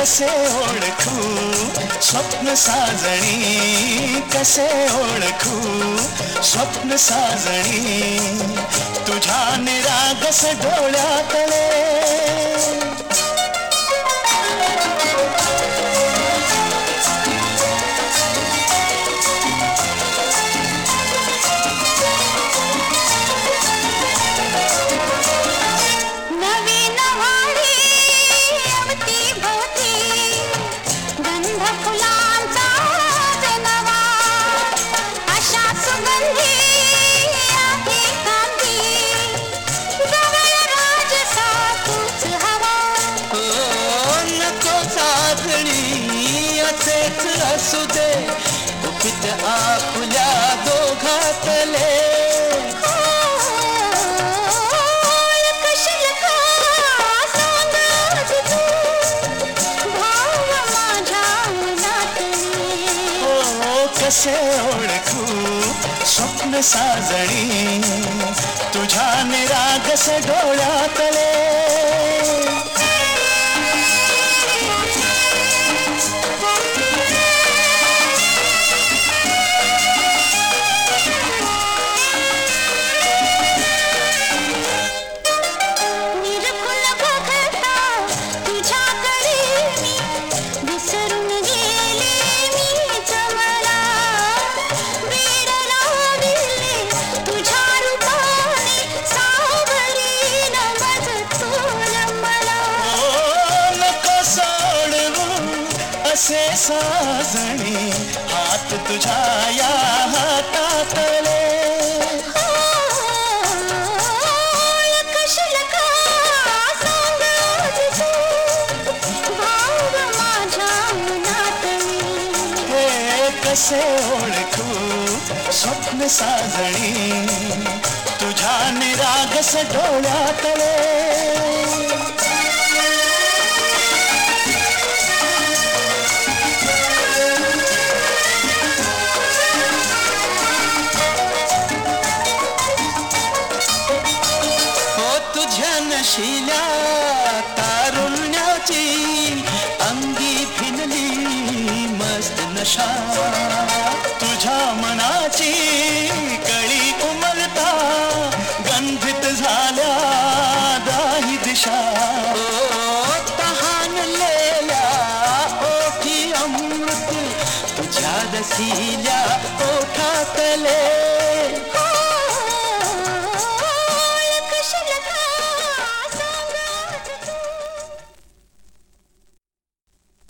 कसे ओळखू? स्वप्न साजणी कसे ओळखू? स्वप्न साजणी तुझ्या निरागस डोळ्यातले दे गुपित आपुल्या दोघातले कसे ओळखू स्वप्न साजणी। तुझ्या निरागस डोळ्यातले असे साजणी हात तुझ्या या हातातले कशी लका सांगत तू भाव माझ्या मनातली हे कसे ओळखू स्वप्न साजणी तुझ्या निरागस डोळ्यातले। नशिल्या तारुण्याची अंगी फिनली मस्त नशा. तुझ्या मनाची कळी उमलता, गंधित झाल्या दाही दिशा. तहानलेल्या ओठी